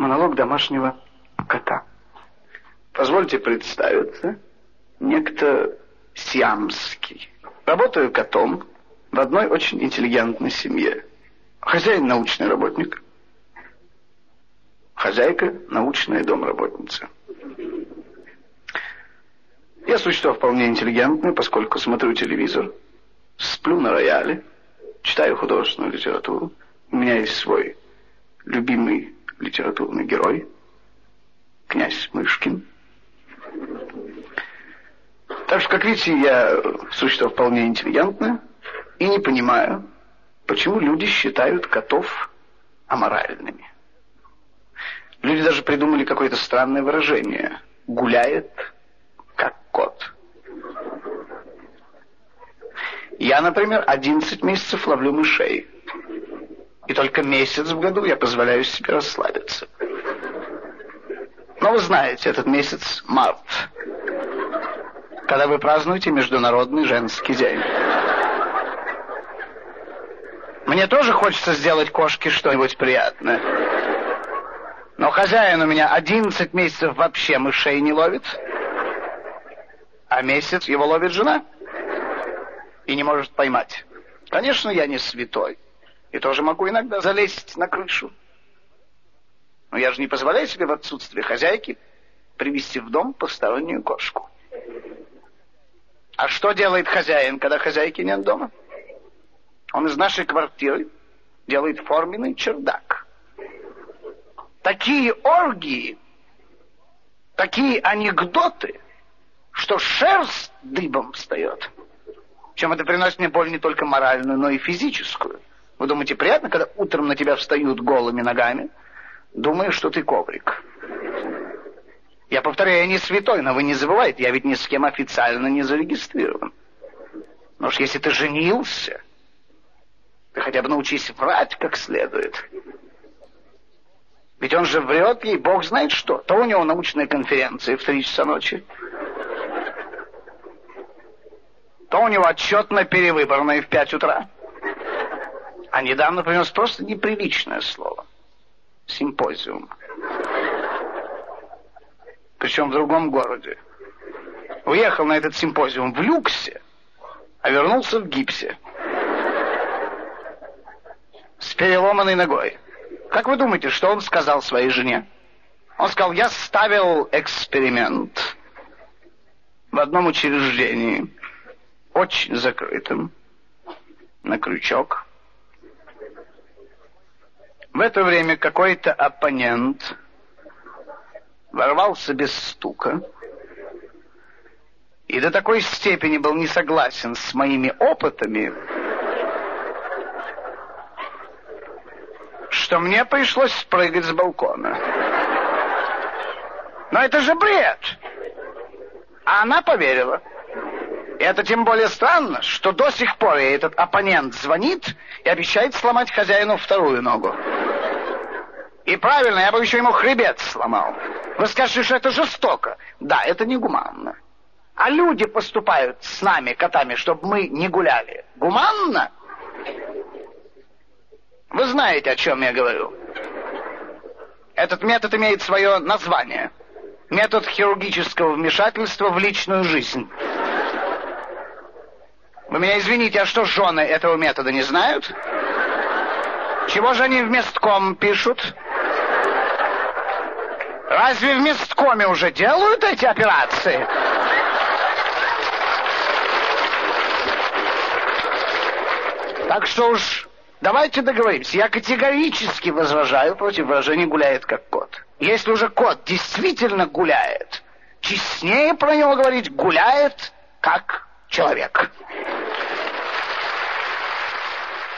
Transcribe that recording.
монолог домашнего кота. Позвольте представиться. Некто Сиамский. Работаю котом в одной очень интеллигентной семье. Хозяин научный работник. Хозяйка научная домработница. Я существо вполне интеллигентное, поскольку смотрю телевизор, сплю на рояле, читаю художественную литературу. У меня есть свой любимый литературный герой, князь Мышкин. Так что, как видите, я существо вполне интеллигентное и не понимаю, почему люди считают котов аморальными. Люди даже придумали какое-то странное выражение. Гуляет, как кот. Я, например, 11 месяцев ловлю мышей. И только месяц в году я позволяю себе расслабиться. Но вы знаете, этот месяц март, когда вы празднуете Международный женский день. Мне тоже хочется сделать кошке что-нибудь приятное. Но хозяин у меня 11 месяцев вообще мышей не ловит, а месяц его ловит жена и не может поймать. Конечно, я не святой, и тоже могу иногда залезть на крышу. Но я же не позволяю себе в отсутствие хозяйки привести в дом постороннюю кошку. А что делает хозяин, когда хозяйки нет дома? Он из нашей квартиры делает форменный чердак. Такие оргии, такие анекдоты, что шерсть дыбом встает. Чем это приносит мне боль не только моральную, но и физическую. Вы думаете, приятно, когда утром на тебя встают голыми ногами, думая, что ты коврик? Я повторяю, я не святой, но вы не забывайте, я ведь ни с кем официально не зарегистрирован. Но уж если ты женился, ты хотя бы научись врать как следует. Ведь он же врет ей, бог знает что. То у него научная конференция в три часа ночи, то у него отчет на перевыборной в пять утра. А недавно принес просто неприличное слово. Симпозиум. Причем в другом городе. Уехал на этот симпозиум в люксе, а вернулся в гипсе. С переломанной ногой. Как вы думаете, что он сказал своей жене? Он сказал, я ставил эксперимент в одном учреждении, очень закрытым, на крючок. В это время какой-то оппонент ворвался без стука и до такой степени был не согласен с моими опытами, что мне пришлось спрыгать с балкона. Но это же бред! А она поверила. И это тем более странно, что до сих пор ей этот оппонент звонит и обещает сломать хозяину вторую ногу. И правильно, я бы еще ему хребет сломал. Вы скажете, что это жестоко. Да, это негуманно. А люди поступают с нами, котами, чтобы мы не гуляли. Гуманно? Вы знаете, о чем я говорю. Этот метод имеет свое название. Метод хирургического вмешательства в личную жизнь. Вы меня извините, а что жены этого метода не знают? Чего же они в местком пишут? Разве в месткоме уже делают эти операции? Так что уж давайте договоримся. Я категорически возражаю против выражения «гуляет как кот». Если уже кот действительно гуляет, честнее про него говорить «гуляет как человек».